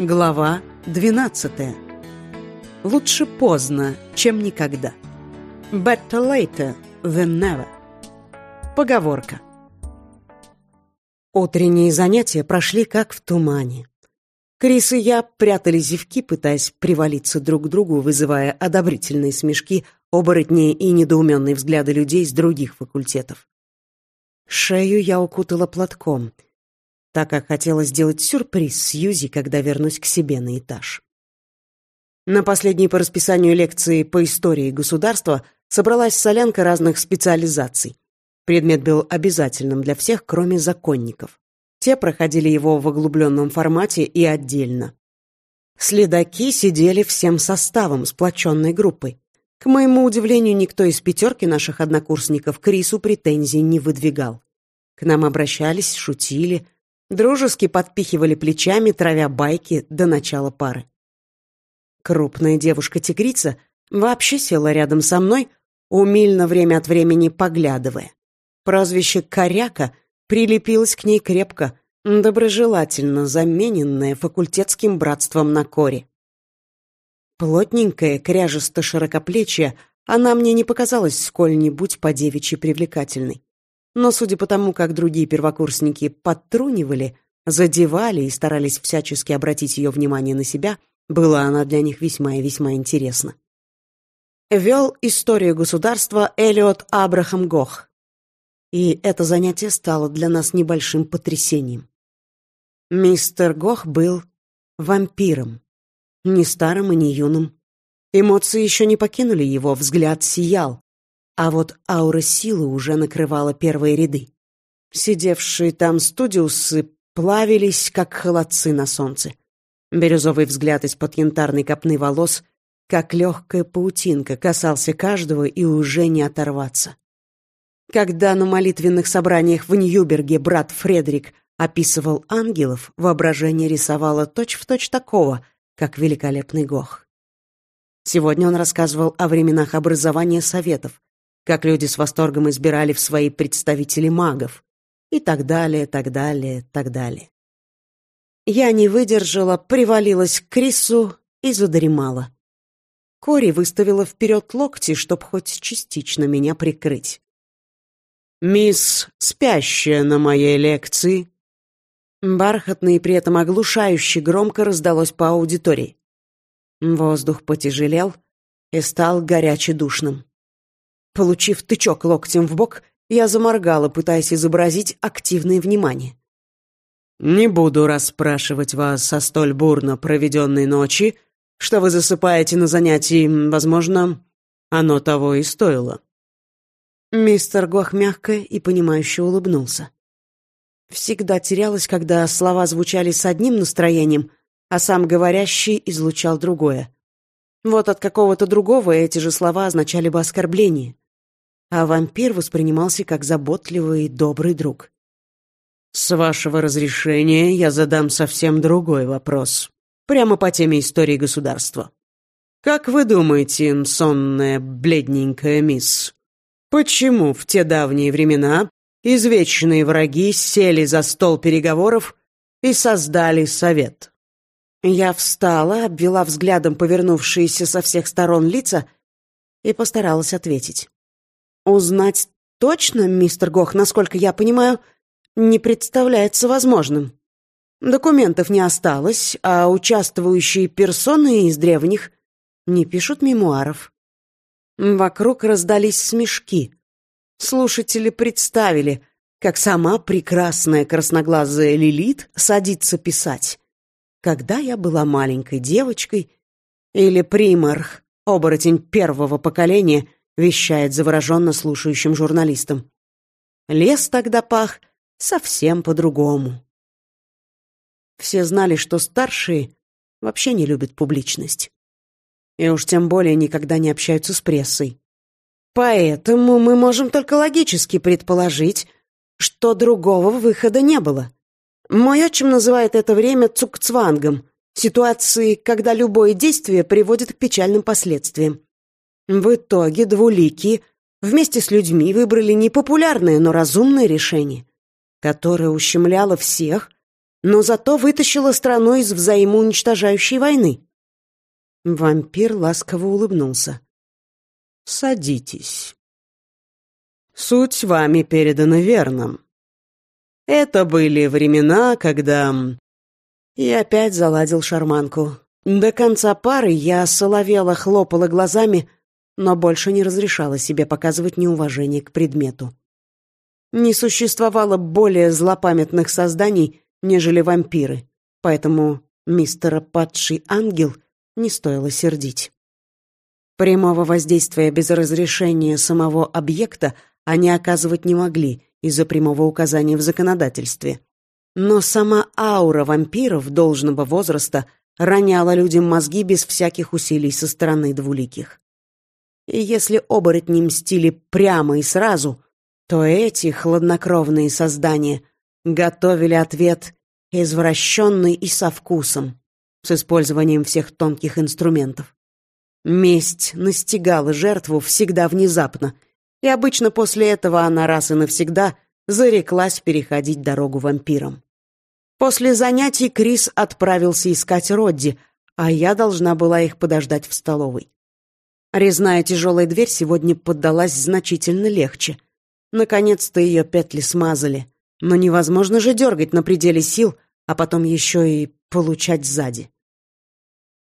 Глава 12. Лучше поздно, чем никогда. Better later than never. Поговорка. Утренние занятия прошли как в тумане. Крис и я прятали зевки, пытаясь привалиться друг к другу, вызывая одобрительные смешки, оборотни и недоуменные взгляды людей с других факультетов. Шею я укутала платком — так как хотела сделать сюрприз Сьюзи, когда вернусь к себе на этаж. На последней по расписанию лекции по истории государства собралась солянка разных специализаций. Предмет был обязательным для всех, кроме законников. Те проходили его в оглубленном формате и отдельно. Следаки сидели всем составом, сплоченной группой. К моему удивлению, никто из пятерки наших однокурсников к Рису претензий не выдвигал. К нам обращались, шутили, Дружески подпихивали плечами, травя байки до начала пары. Крупная девушка-тигрица вообще села рядом со мной, умильно время от времени поглядывая. Прозвище «Коряка» прилепилось к ней крепко, доброжелательно замененное факультетским братством на коре. Плотненькая, кряжесто-широкоплечья, она мне не показалась сколь-нибудь по-девичьи привлекательной. Но судя по тому, как другие первокурсники подтрунивали, задевали и старались всячески обратить ее внимание на себя, была она для них весьма и весьма интересна. Вел историю государства Элиот Абрахам Гох. И это занятие стало для нас небольшим потрясением. Мистер Гох был вампиром. Не старым и не юным. Эмоции еще не покинули его, взгляд сиял, а вот аура силы уже накрывала первые ряды. Сидевшие там студиусы плавились, как холодцы на солнце. Бирюзовый взгляд из-под янтарной копны волос, как легкая паутинка, касался каждого и уже не оторваться. Когда на молитвенных собраниях в Ньюберге брат Фредерик описывал ангелов, воображение рисовало точь-в-точь точь такого, как великолепный Гох. Сегодня он рассказывал о временах образования советов, как люди с восторгом избирали в свои представители магов, и так далее, так далее, так далее. Я не выдержала, привалилась к Крису и задремала. Кори выставила вперед локти, чтобы хоть частично меня прикрыть. «Мисс, спящая на моей лекции!» Бархатно и при этом оглушающе громко раздалось по аудитории. Воздух потяжелел и стал горяче душным. Получив тычок локтем в бок, я заморгала, пытаясь изобразить активное внимание. «Не буду расспрашивать вас о столь бурно проведенной ночи, что вы засыпаете на занятии, возможно, оно того и стоило». Мистер Гох мягко и понимающе улыбнулся. Всегда терялась, когда слова звучали с одним настроением, а сам говорящий излучал другое. Вот от какого-то другого эти же слова означали бы оскорбление а вампир воспринимался как заботливый и добрый друг. «С вашего разрешения я задам совсем другой вопрос. Прямо по теме истории государства. Как вы думаете, сонная, бледненькая мисс, почему в те давние времена извечные враги сели за стол переговоров и создали совет?» Я встала, обвела взглядом повернувшиеся со всех сторон лица и постаралась ответить. Узнать точно, мистер Гох, насколько я понимаю, не представляется возможным. Документов не осталось, а участвующие персоны из древних не пишут мемуаров. Вокруг раздались смешки. Слушатели представили, как сама прекрасная красноглазая Лилит садится писать. Когда я была маленькой девочкой, или примарх, оборотень первого поколения — вещает завороженно слушающим журналистам. Лес тогда пах совсем по-другому. Все знали, что старшие вообще не любят публичность. И уж тем более никогда не общаются с прессой. Поэтому мы можем только логически предположить, что другого выхода не было. Мой отчим называет это время цукцвангом, ситуации, когда любое действие приводит к печальным последствиям. В итоге двуликие вместе с людьми выбрали непопулярное, но разумное решение, которое ущемляло всех но зато вытащила страну из взаимоуничтожающей войны. Вампир ласково улыбнулся. «Садитесь. Суть вами передана верно. Это были времена, когда...» И опять заладил шарманку. До конца пары я соловела хлопала глазами, но больше не разрешала себе показывать неуважение к предмету. Не существовало более злопамятных созданий, нежели вампиры, поэтому мистера падший ангел не стоило сердить. Прямого воздействия без разрешения самого объекта они оказывать не могли из-за прямого указания в законодательстве. Но сама аура вампиров должного возраста роняла людям мозги без всяких усилий со стороны двуликих. И если оборотни мстили прямо и сразу, то эти хладнокровные создания готовили ответ извращенный и со вкусом, с использованием всех тонких инструментов. Месть настигала жертву всегда внезапно, и обычно после этого она раз и навсегда зареклась переходить дорогу вампирам. После занятий Крис отправился искать Родди, а я должна была их подождать в столовой. Резная тяжелая дверь сегодня поддалась значительно легче. Наконец-то ее петли смазали. Но невозможно же дергать на пределе сил, а потом еще и получать сзади.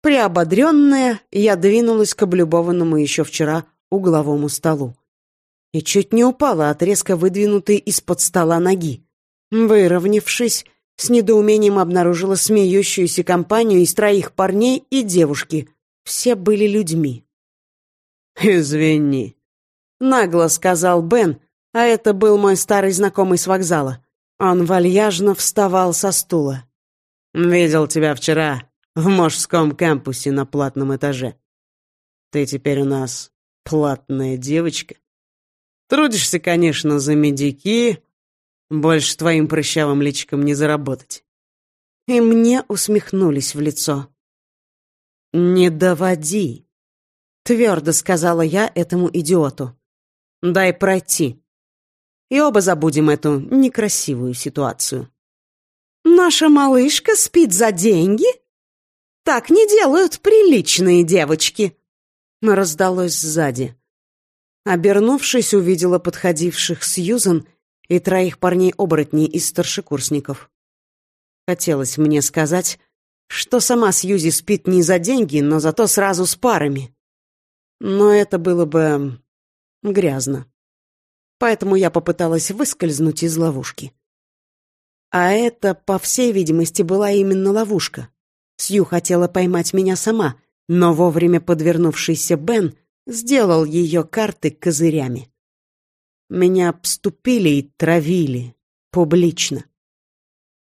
Приободренная, я двинулась к облюбованному еще вчера угловому столу. И чуть не упала от резко выдвинутой из-под стола ноги. Выровнявшись, с недоумением обнаружила смеющуюся компанию из троих парней и девушки. Все были людьми. «Извини», — нагло сказал Бен, а это был мой старый знакомый с вокзала. Он вальяжно вставал со стула. «Видел тебя вчера в мужском кампусе на платном этаже. Ты теперь у нас платная девочка. Трудишься, конечно, за медики, больше твоим прыщавым личиком не заработать». И мне усмехнулись в лицо. «Не доводи», Твердо сказала я этому идиоту. «Дай пройти». И оба забудем эту некрасивую ситуацию. «Наша малышка спит за деньги? Так не делают приличные девочки!» Раздалось сзади. Обернувшись, увидела подходивших Сьюзан и троих парней-оборотней из старшекурсников. Хотелось мне сказать, что сама Сьюзи спит не за деньги, но зато сразу с парами но это было бы грязно. Поэтому я попыталась выскользнуть из ловушки. А это, по всей видимости, была именно ловушка. Сью хотела поймать меня сама, но вовремя подвернувшийся Бен сделал ее карты козырями. Меня обступили и травили. Публично.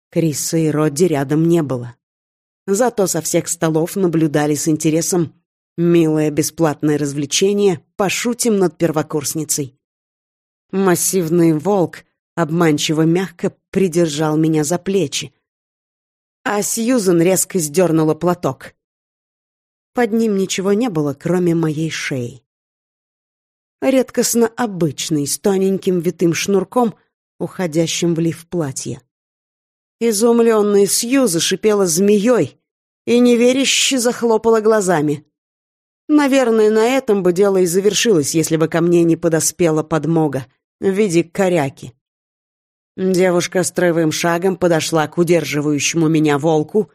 Криса и Родди рядом не было. Зато со всех столов наблюдали с интересом Милое бесплатное развлечение, пошутим над первокурсницей. Массивный волк обманчиво мягко придержал меня за плечи, а Сьюзен резко сдернула платок. Под ним ничего не было, кроме моей шеи. Редкостно обычный, с тоненьким витым шнурком, уходящим в лиф платья. Изумленная Сью зашипела змеей и неверяще захлопала глазами. Наверное, на этом бы дело и завершилось, если бы ко мне не подоспела подмога в виде коряки. Девушка строевым шагом подошла к удерживающему меня волку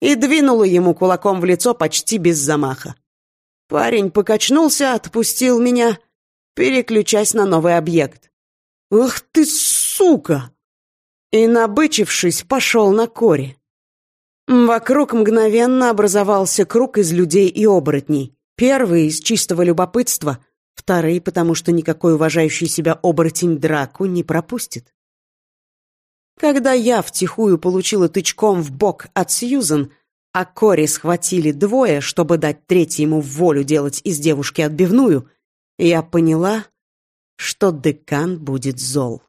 и двинула ему кулаком в лицо почти без замаха. Парень покачнулся, отпустил меня, переключаясь на новый объект. «Ах ты, сука!» И, набычившись, пошел на коре. Вокруг мгновенно образовался круг из людей и оборотней. Первые из чистого любопытства, вторые потому, что никакой уважающий себя оборотень драку не пропустит. Когда я втихую получила тычком в бок от Сьюзен, а Кори схватили двое, чтобы дать третьему волю делать из девушки отбивную, я поняла, что декан будет зол.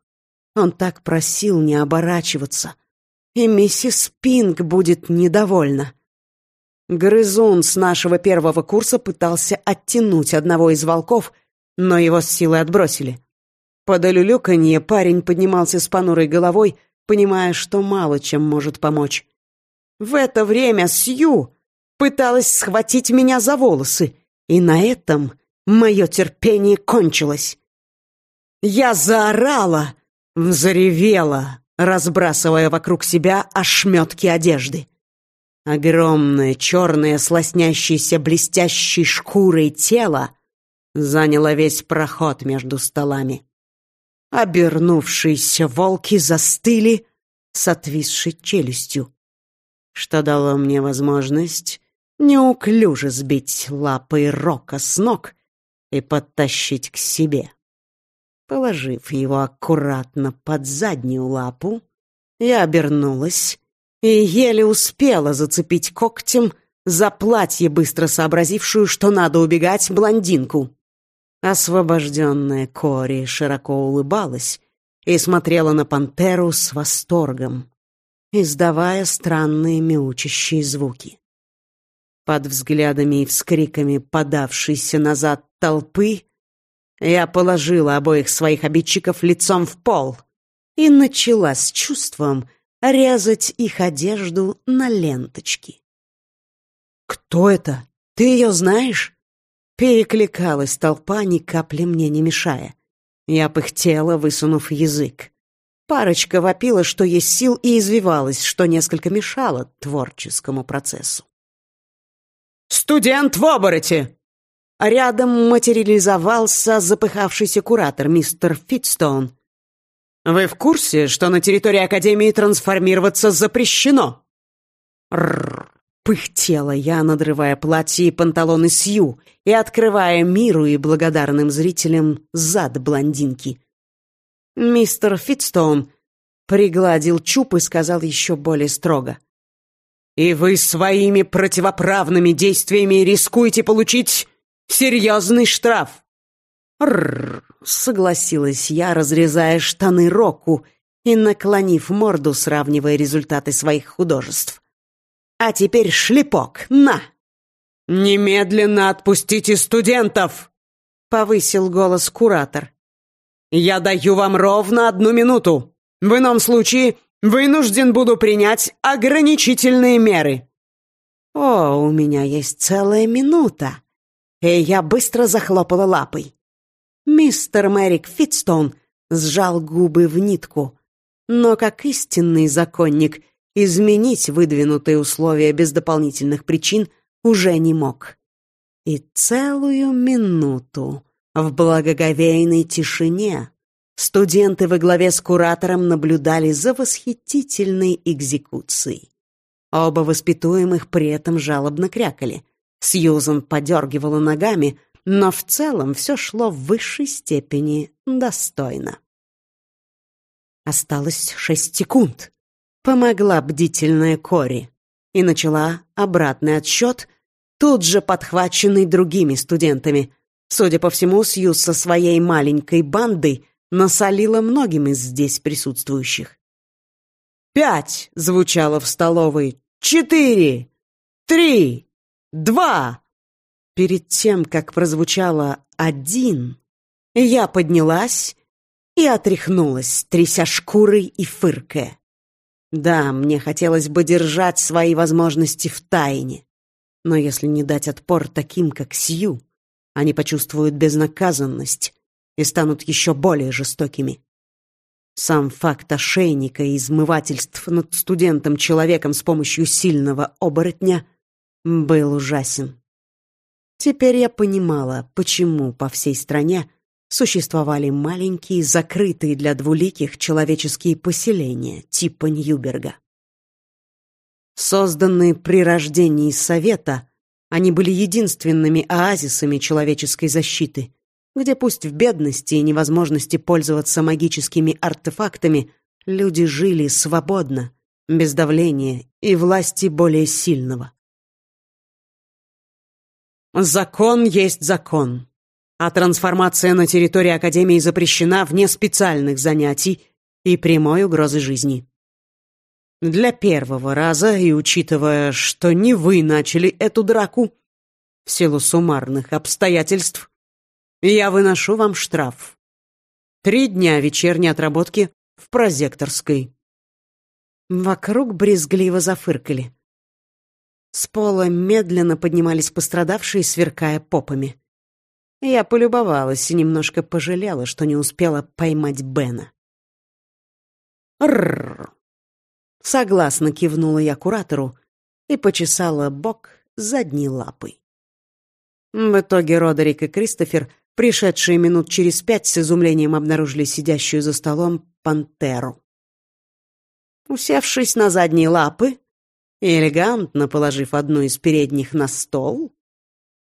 Он так просил не оборачиваться, и миссис Пинг будет недовольна. Грызун с нашего первого курса пытался оттянуть одного из волков, но его с силой отбросили. Под олюлюканье парень поднимался с понурой головой, понимая, что мало чем может помочь. В это время Сью пыталась схватить меня за волосы, и на этом мое терпение кончилось. Я заорала, взревела, разбрасывая вокруг себя ошметки одежды. Огромное, черное, слоснящееся блестящей шкурой тело заняло весь проход между столами. Обернувшиеся волки застыли с отвисшей челюстью, что дало мне возможность неуклюже сбить лапой Рока с ног и подтащить к себе. Положив его аккуратно под заднюю лапу, я обернулась и еле успела зацепить когтем за платье, быстро сообразившую, что надо убегать, блондинку. Освобожденная Кори широко улыбалась и смотрела на пантеру с восторгом, издавая странные мяучащие звуки. Под взглядами и вскриками подавшейся назад толпы я положила обоих своих обидчиков лицом в пол и начала с чувством резать их одежду на ленточки. «Кто это? Ты ее знаешь?» Перекликалась толпа, ни капли мне не мешая. Я пыхтела, высунув язык. Парочка вопила, что есть сил, и извивалась, что несколько мешало творческому процессу. «Студент в обороте!» Рядом материализовался запыхавшийся куратор, мистер Фитстоун. «Вы в курсе, что на территории Академии трансформироваться запрещено?» Рррр. Пыхтела я, надрывая платье и панталоны Сью и открывая миру и благодарным зрителям зад блондинки. Мистер Фитстоун пригладил чуб и сказал еще более строго. И вы своими противоправными действиями рискуете получить серьезный штраф. Рррр, согласилась я, разрезая штаны Року и наклонив морду, сравнивая результаты своих художеств. А теперь шлепок, на! Немедленно отпустите студентов! Повысил голос куратор. Я даю вам ровно одну минуту. В ином случае Вынужден буду принять ограничительные меры. О, у меня есть целая минута. И я быстро захлопала лапой. Мистер Мэрик Фитстон сжал губы в нитку, но как истинный законник изменить выдвинутые условия без дополнительных причин уже не мог. И целую минуту в благоговейной тишине Студенты во главе с куратором наблюдали за восхитительной экзекуцией. Оба воспитуемых при этом жалобно крякали. Сьюзан подергивала ногами, но в целом все шло в высшей степени достойно. Осталось шесть секунд. Помогла бдительная Кори и начала обратный отсчет, тут же подхваченный другими студентами. Судя по всему, Сьюз со своей маленькой бандой насолила многим из здесь присутствующих. «Пять!» — звучало в столовой. «Четыре! Три! Два!» Перед тем, как прозвучало «один», я поднялась и отряхнулась, тряся шкурой и фыркая. Да, мне хотелось бы держать свои возможности в тайне, но если не дать отпор таким, как Сью, они почувствуют безнаказанность и станут еще более жестокими. Сам факт ошейника и измывательств над студентом-человеком с помощью сильного оборотня был ужасен. Теперь я понимала, почему по всей стране существовали маленькие, закрытые для двуликих человеческие поселения типа Ньюберга. Созданные при рождении Совета, они были единственными оазисами человеческой защиты, где пусть в бедности и невозможности пользоваться магическими артефактами люди жили свободно, без давления и власти более сильного. Закон есть закон, а трансформация на территории Академии запрещена вне специальных занятий и прямой угрозы жизни. Для первого раза, и учитывая, что не вы начали эту драку, в силу суммарных обстоятельств, я выношу вам штраф. Три дня вечерней отработки в прозекторской. Вокруг брезгливо зафыркали. С пола медленно поднимались пострадавшие, сверкая попами. Я полюбовалась и немножко пожалела, что не успела поймать Бена. «Рррр!» Согласно кивнула я куратору и почесала бок задней лапой. В итоге Родерик и Кристофер, пришедшие минут через пять, с изумлением обнаружили сидящую за столом пантеру. Усевшись на задние лапы и элегантно положив одну из передних на стол,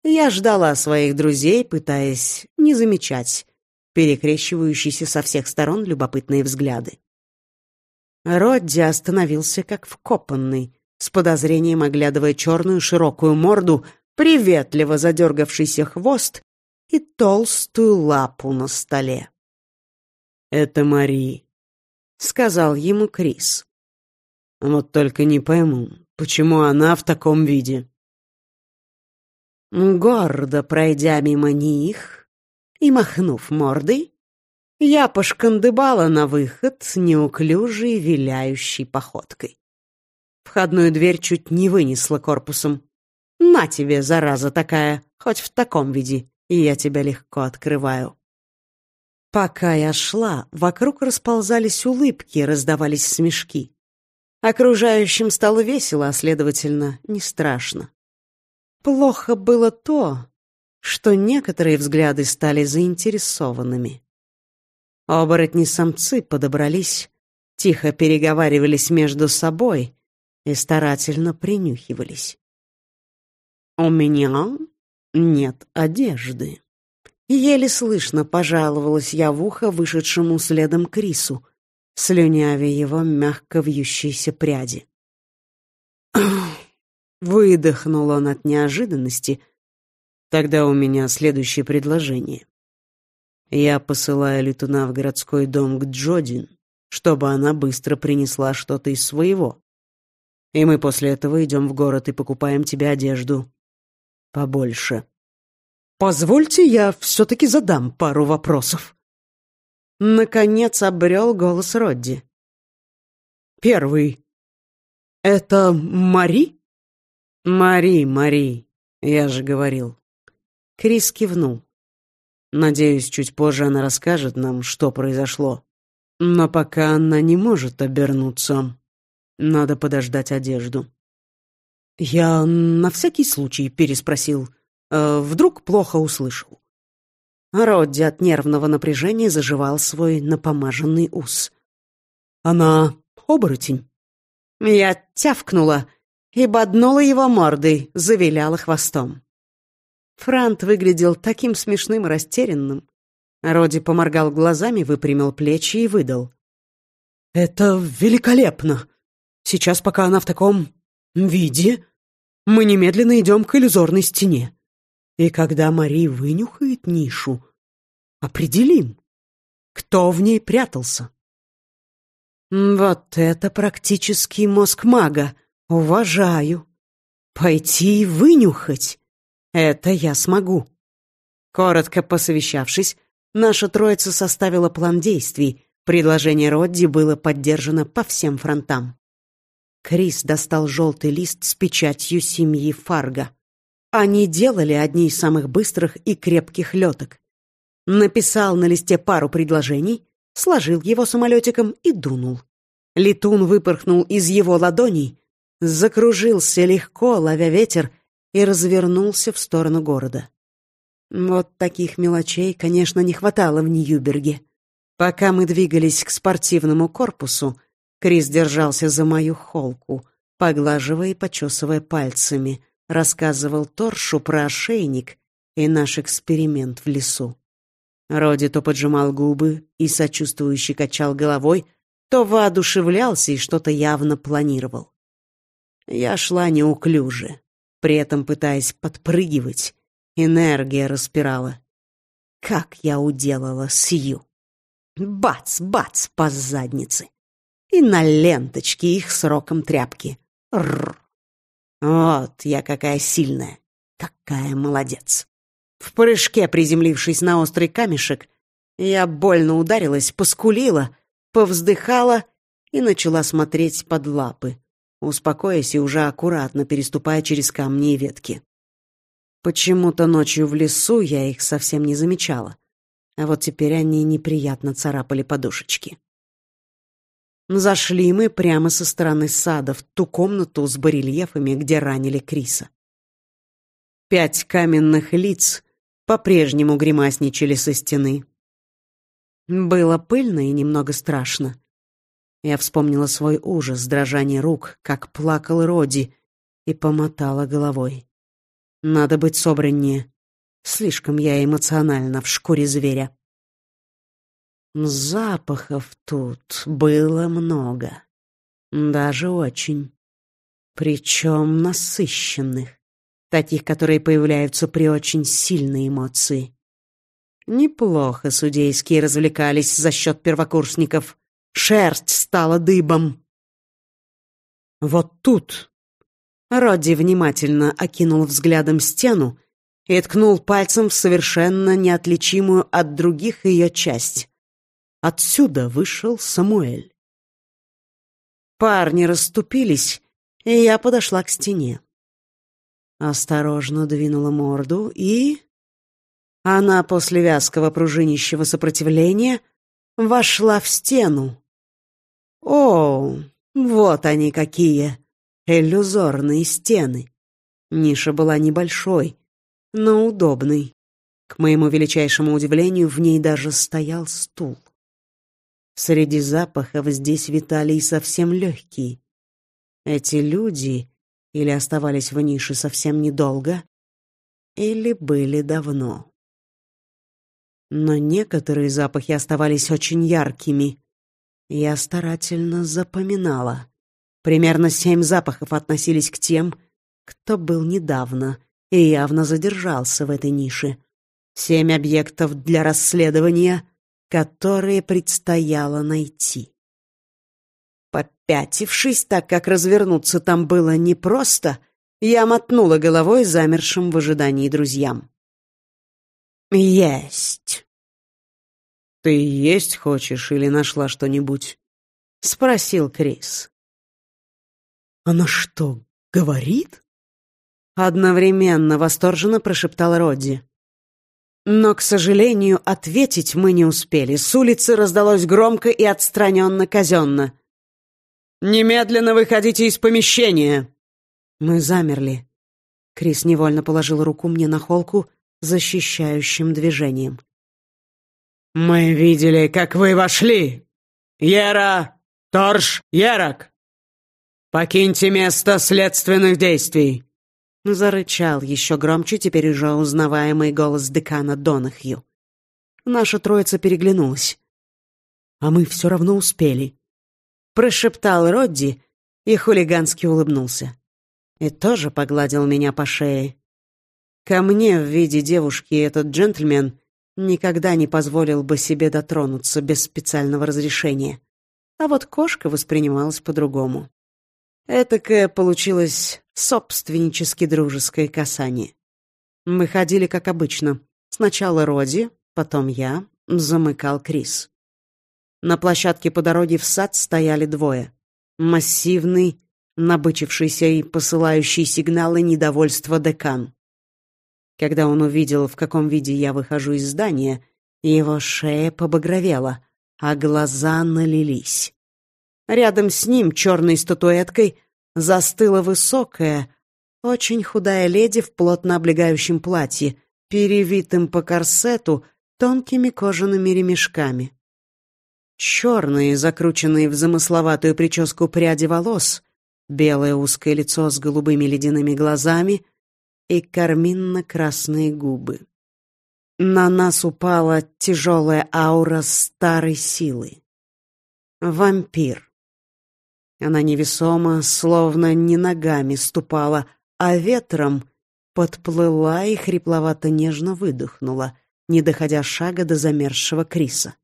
я ждала своих друзей, пытаясь не замечать перекрещивающиеся со всех сторон любопытные взгляды. Родди остановился как вкопанный, с подозрением оглядывая черную широкую морду, приветливо задергавшийся хвост и толстую лапу на столе. «Это Мари», — сказал ему Крис. «Вот только не пойму, почему она в таком виде?» Гордо пройдя мимо них и махнув мордой, я пошкандыбала на выход неуклюжей виляющей походкой. Входную дверь чуть не вынесла корпусом. «На тебе, зараза такая, хоть в таком виде, и я тебя легко открываю». Пока я шла, вокруг расползались улыбки, раздавались смешки. Окружающим стало весело, а, следовательно, не страшно. Плохо было то, что некоторые взгляды стали заинтересованными. Оборотни-самцы подобрались, тихо переговаривались между собой и старательно принюхивались. «У меня нет одежды». Еле слышно пожаловалась я в ухо вышедшему следом Крису, слюнявя его мягко вьющиеся пряди. Выдохнул он от неожиданности. «Тогда у меня следующее предложение. Я посылаю летуна в городской дом к Джодин, чтобы она быстро принесла что-то из своего. И мы после этого идем в город и покупаем тебе одежду. Побольше. Позвольте, я все-таки задам пару вопросов. Наконец обрел голос Родди. Первый. Это Мари? Мари, Мари, я же говорил. Крис кивнул. Надеюсь, чуть позже она расскажет нам, что произошло. Но пока она не может обернуться. Надо подождать одежду. Я на всякий случай переспросил. Э, вдруг плохо услышал. Родди от нервного напряжения заживал свой напомаженный ус. Она оборотень. Я тявкнула и боднула его мордой, завиляла хвостом. Франт выглядел таким смешным и растерянным. Роди поморгал глазами, выпрямил плечи и выдал. «Это великолепно! Сейчас, пока она в таком виде, мы немедленно идем к иллюзорной стене. И когда Мари вынюхает нишу, определим, кто в ней прятался». «Вот это практический мозг мага! Уважаю! Пойти и вынюхать!» Это я смогу. Коротко посовещавшись, наша троица составила план действий. Предложение Родди было поддержано по всем фронтам. Крис достал желтый лист с печатью семьи Фарго. Они делали одни из самых быстрых и крепких леток. Написал на листе пару предложений, сложил его самолетиком и дунул. Летун выпорхнул из его ладоней, закружился легко, ловя ветер, и развернулся в сторону города. Вот таких мелочей, конечно, не хватало в Ньюберге. Пока мы двигались к спортивному корпусу, Крис держался за мою холку, поглаживая и почесывая пальцами, рассказывал Торшу про ошейник и наш эксперимент в лесу. Роди то поджимал губы и сочувствующе качал головой, то воодушевлялся и что-то явно планировал. Я шла неуклюже, при этом пытаясь подпрыгивать. Энергия распирала. Как я уделала Сью. Бац, бац по заднице. И на ленточке их сроком тряпки. Рррр. Вот я какая сильная. Какая молодец. В прыжке, приземлившись на острый камешек, я больно ударилась, поскулила, повздыхала и начала смотреть под лапы, успокоясь и уже аккуратно переступая через камни и ветки. Почему-то ночью в лесу я их совсем не замечала, а вот теперь они неприятно царапали подушечки. Зашли мы прямо со стороны сада в ту комнату с барельефами, где ранили Криса. Пять каменных лиц по-прежнему гримасничали со стены. Было пыльно и немного страшно. Я вспомнила свой ужас, дрожание рук, как плакал Роди, и помотала головой. Надо быть собраннее. Слишком я эмоциональна в шкуре зверя. Запахов тут было много. Даже очень. Причем насыщенных. Таких, которые появляются при очень сильной эмоции. Неплохо судейские развлекались за счет первокурсников. Шерсть стала дыбом. Вот тут Родди внимательно окинул взглядом стену и ткнул пальцем в совершенно неотличимую от других ее часть. Отсюда вышел Самуэль. Парни расступились, и я подошла к стене. Осторожно двинула морду и... Она после вязкого пружинищего сопротивления вошла в стену. О, вот они какие! Иллюзорные стены. Ниша была небольшой, но удобной. К моему величайшему удивлению, в ней даже стоял стул. Среди запахов здесь витали и совсем легкие. Эти люди или оставались в нише совсем недолго, или были давно. Но некоторые запахи оставались очень яркими. Я старательно запоминала. Примерно семь запахов относились к тем, кто был недавно и явно задержался в этой нише. Семь объектов для расследования — которые предстояло найти. Попятившись, так как развернуться там было непросто, я мотнула головой замершим в ожидании друзьям. «Есть!» «Ты есть хочешь или нашла что-нибудь?» — спросил Крис. «Она что, говорит?» Одновременно восторженно прошептал Родди. Но, к сожалению, ответить мы не успели. С улицы раздалось громко и отстраненно казенно. «Немедленно выходите из помещения!» Мы замерли. Крис невольно положил руку мне на холку защищающим движением. «Мы видели, как вы вошли! Ера! Торж! Ерок! Покиньте место следственных действий!» Зарычал еще громче теперь уже узнаваемый голос декана Донахью. Наша троица переглянулась. «А мы все равно успели», — прошептал Родди и хулигански улыбнулся. И тоже погладил меня по шее. Ко мне в виде девушки этот джентльмен никогда не позволил бы себе дотронуться без специального разрешения. А вот кошка воспринималась по-другому. Этакое получилось собственнически дружеское касание. Мы ходили как обычно. Сначала Роди, потом я, замыкал Крис. На площадке по дороге в сад стояли двое. Массивный, набычившийся и посылающий сигналы недовольства декан. Когда он увидел, в каком виде я выхожу из здания, его шея побагровела, а глаза налились. Рядом с ним, черной статуэткой, застыла высокая, очень худая леди в плотно облегающем платье, перевитым по корсету тонкими кожаными ремешками. Черные, закрученные в замысловатую прическу пряди волос, белое узкое лицо с голубыми ледяными глазами и карминно-красные губы. На нас упала тяжелая аура старой силы. Вампир. Она невесомо, словно не ногами ступала, а ветром подплыла и хрипловато-нежно выдохнула, не доходя шага до замерзшего Криса.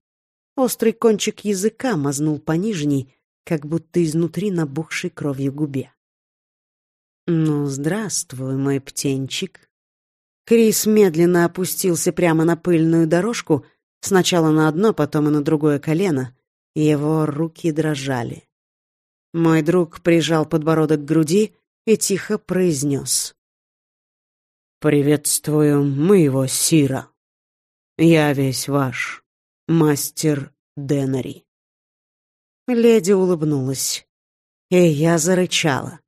Острый кончик языка мазнул по нижней, как будто изнутри набухшей кровью губе. «Ну, здравствуй, мой птенчик». Крис медленно опустился прямо на пыльную дорожку, сначала на одно, потом и на другое колено, его руки дрожали. Мой друг прижал подбородок к груди и тихо произнес. «Приветствую моего Сира. Я весь ваш, мастер Денари». Леди улыбнулась, и я зарычала.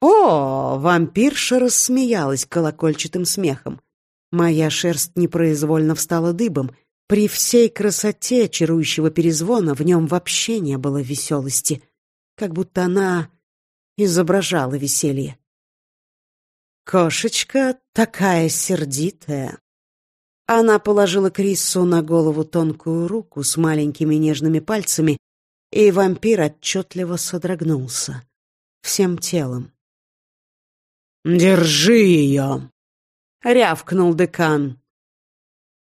«О!» — вампирша рассмеялась колокольчатым смехом. Моя шерсть непроизвольно встала дыбом. При всей красоте чарующего перезвона в нем вообще не было веселости, как будто она изображала веселье. Кошечка такая сердитая. Она положила Крису на голову тонкую руку с маленькими нежными пальцами, и вампир отчетливо содрогнулся всем телом. «Держи ее!» — рявкнул декан.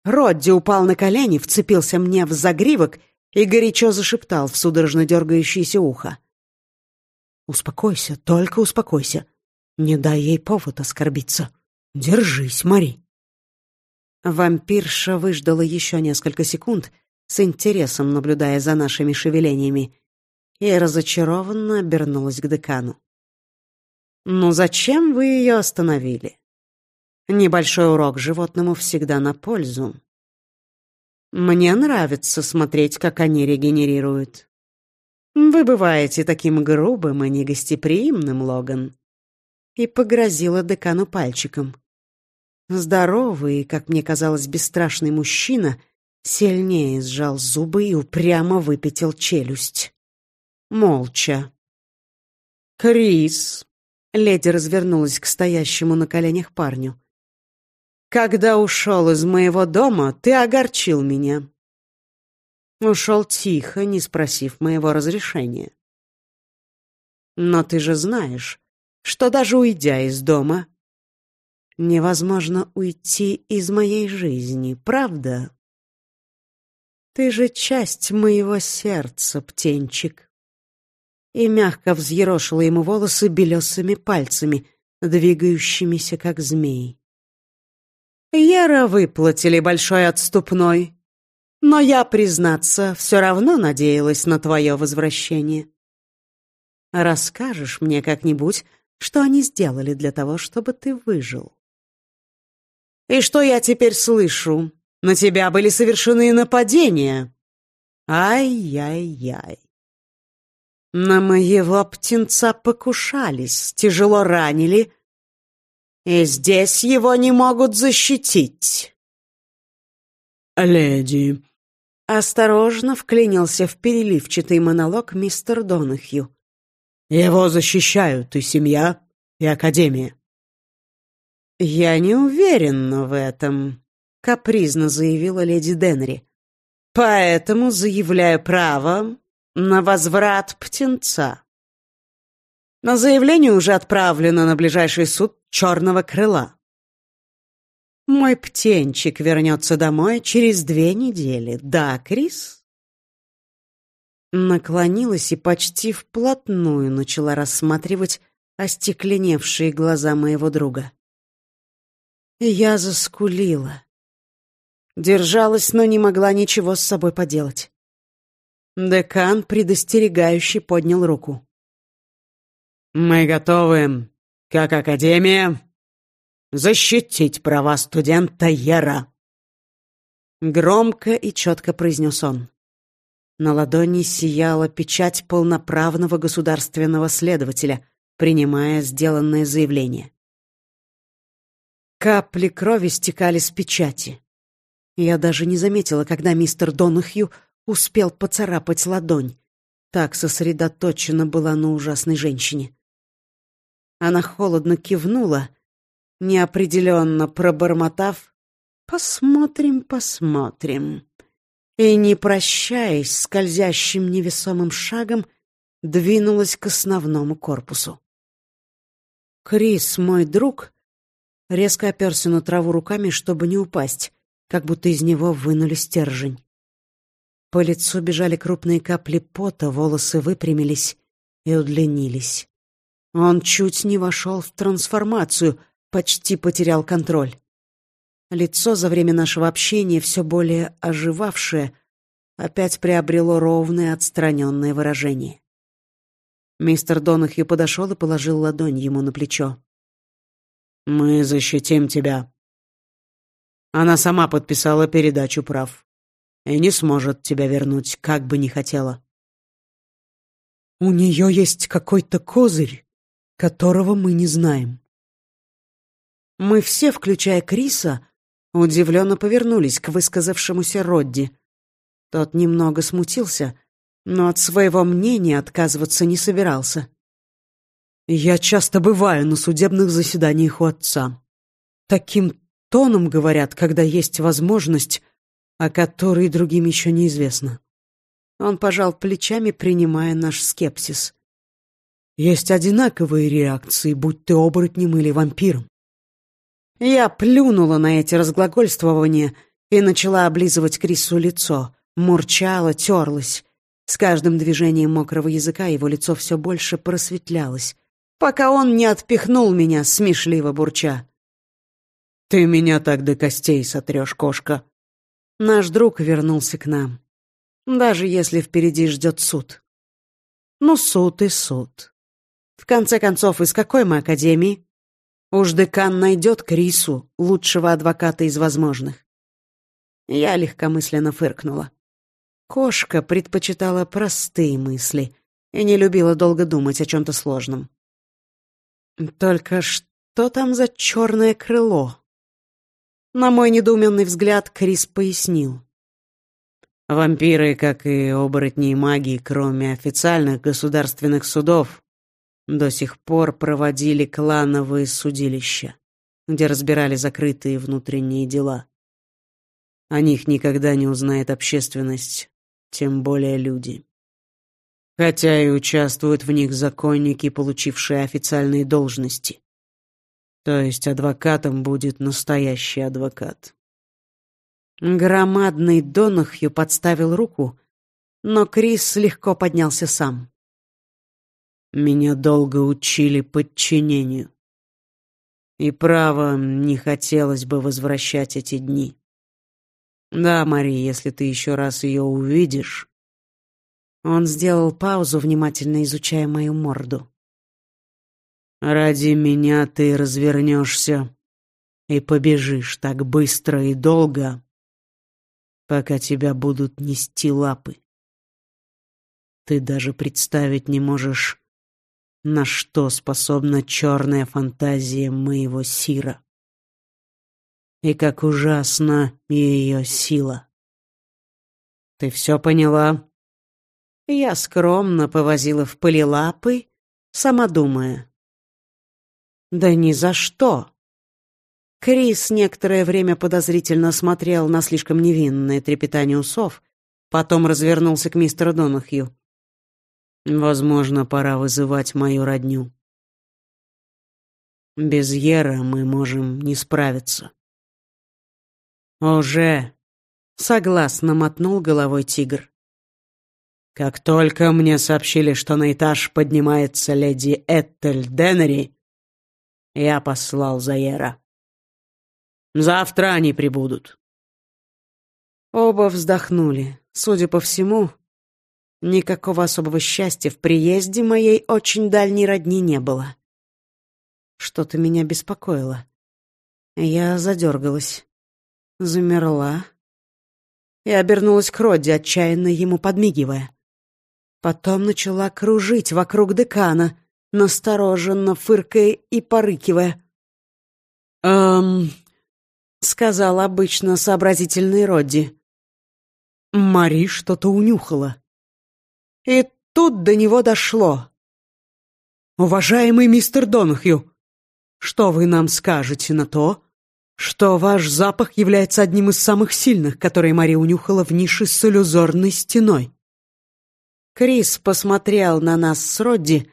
Родди упал на колени, вцепился мне в загривок и горячо зашептал в судорожно дергающееся ухо. «Успокойся, только успокойся. Не дай ей повод оскорбиться. Держись, Мари». Вампирша выждала еще несколько секунд, с интересом наблюдая за нашими шевелениями, и разочарованно обернулась к декану. «Ну зачем вы ее остановили? Небольшой урок животному всегда на пользу. Мне нравится смотреть, как они регенерируют. Вы бываете таким грубым и негостеприимным, Логан». И погрозила декану пальчиком. Здоровый, как мне казалось, бесстрашный мужчина сильнее сжал зубы и упрямо выпятил челюсть. Молча. «Крис!» — леди развернулась к стоящему на коленях парню. «Когда ушел из моего дома, ты огорчил меня. Ушел тихо, не спросив моего разрешения. Но ты же знаешь, что даже уйдя из дома, невозможно уйти из моей жизни, правда? Ты же часть моего сердца, птенчик. И мягко взъерошила ему волосы белесыми пальцами, двигающимися как змеи. Яра выплатили большой отступной, но я, признаться, все равно надеялась на твое возвращение. Расскажешь мне как-нибудь, что они сделали для того, чтобы ты выжил? И что я теперь слышу? На тебя были совершены нападения. Ай-яй-яй. На моего птенца покушались, тяжело ранили, и здесь его не могут защитить. «Леди...» Осторожно вклинился в переливчатый монолог мистер Донахью. «Его защищают и семья, и академия». «Я не уверена в этом», — капризно заявила леди Денри. «Поэтому заявляю право на возврат птенца». На заявление уже отправлено на ближайший суд Черного Крыла. Мой птенчик вернется домой через две недели. Да, Крис? Наклонилась и почти вплотную начала рассматривать остекленевшие глаза моего друга. Я заскулила. Держалась, но не могла ничего с собой поделать. Декан предостерегающе поднял руку. «Мы готовы, как Академия, защитить права студента Яра!» Громко и четко произнес он. На ладони сияла печать полноправного государственного следователя, принимая сделанное заявление. Капли крови стекали с печати. Я даже не заметила, когда мистер Донахью успел поцарапать ладонь. Так сосредоточена была на ужасной женщине. Она холодно кивнула, неопределенно пробормотав «Посмотрим, посмотрим». И, не прощаясь, скользящим невесомым шагом двинулась к основному корпусу. Крис, мой друг, резко оперся на траву руками, чтобы не упасть, как будто из него вынули стержень. По лицу бежали крупные капли пота, волосы выпрямились и удлинились. Он чуть не вошел в трансформацию, почти потерял контроль. Лицо за время нашего общения, все более оживавшее, опять приобрело ровное отстраненное выражение. Мистер Донахью подошел и положил ладонь ему на плечо. «Мы защитим тебя». Она сама подписала передачу прав и не сможет тебя вернуть, как бы ни хотела. У нее есть какой-то козырь, которого мы не знаем. Мы все, включая Криса, удивленно повернулись к высказавшемуся Родди. Тот немного смутился, но от своего мнения отказываться не собирался. Я часто бываю на судебных заседаниях у отца. Таким тоном говорят, когда есть возможность, о которой другим еще неизвестно. Он пожал плечами, принимая наш скепсис. Есть одинаковые реакции, будь ты оборотнем или вампиром. Я плюнула на эти разглагольствования и начала облизывать Крису лицо, мурчала, терлась. С каждым движением мокрого языка его лицо все больше просветлялось, пока он не отпихнул меня, смешливо бурча. «Ты меня так до костей сотрешь, кошка!» Наш друг вернулся к нам, даже если впереди ждет суд. Ну, суд и суд. В конце концов, из какой мы академии? Уж декан найдет Крису, лучшего адвоката из возможных. Я легкомысленно фыркнула. Кошка предпочитала простые мысли и не любила долго думать о чем-то сложном. Только что там за черное крыло? На мой недоуменный взгляд Крис пояснил. Вампиры, как и оборотни и маги, кроме официальных государственных судов, до сих пор проводили клановые судилища, где разбирали закрытые внутренние дела. О них никогда не узнает общественность, тем более люди. Хотя и участвуют в них законники, получившие официальные должности. То есть адвокатом будет настоящий адвокат. Громадный Донахью подставил руку, но Крис легко поднялся сам. Меня долго учили подчинению. И право, не хотелось бы возвращать эти дни. Да, Мари, если ты еще раз ее увидишь... Он сделал паузу, внимательно изучая мою морду. Ради меня ты развернешься и побежишь так быстро и долго, пока тебя будут нести лапы. Ты даже представить не можешь, на что способна черная фантазия моего Сира. И как ужасна ее сила. Ты все поняла? Я скромно повозила в пыли лапы, сама думая. Да ни за что. Крис некоторое время подозрительно смотрел на слишком невинное трепетание усов, потом развернулся к мистеру Донахью. Возможно, пора вызывать мою родню. Без Ера мы можем не справиться. Уже, согласно мотнул головой тигр. Как только мне сообщили, что на этаж поднимается леди Этель Деннери, я послал за Ера. Завтра они прибудут. Оба вздохнули. Судя по всему, Никакого особого счастья в приезде моей очень дальней родни не было. Что-то меня беспокоило. Я задергалась, замерла и обернулась к Родди, отчаянно ему подмигивая. Потом начала кружить вокруг декана, настороженно фыркая и порыкивая. «Эм...» — сказал обычно сообразительный Родди. Мари что-то унюхала. И тут до него дошло. «Уважаемый мистер Донахью, что вы нам скажете на то, что ваш запах является одним из самых сильных, которые Мария унюхала в нише с иллюзорной стеной?» Крис посмотрел на нас с Родди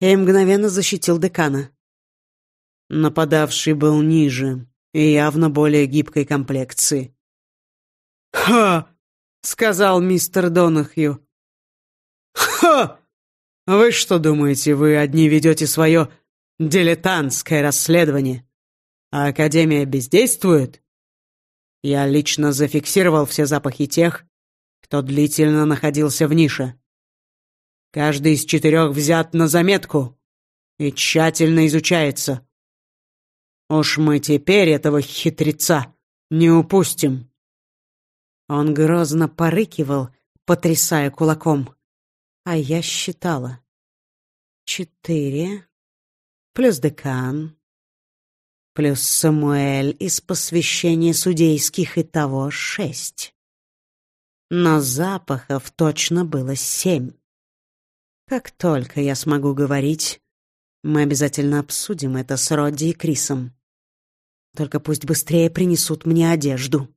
и мгновенно защитил декана. Нападавший был ниже и явно более гибкой комплекции. «Ха!» — сказал мистер Донахью. «Ха! Вы что думаете, вы одни ведете свое дилетантское расследование, а Академия бездействует? Я лично зафиксировал все запахи тех, кто длительно находился в нише. Каждый из четырех взят на заметку и тщательно изучается. Уж мы теперь этого хитреца не упустим. Он грозно порыкивал, потрясая кулаком. А я считала. Четыре плюс декан плюс Самуэль из посвящения судейских и того шесть. Но запахов точно было семь. Как только я смогу говорить, мы обязательно обсудим это с Родди и Крисом. Только пусть быстрее принесут мне одежду.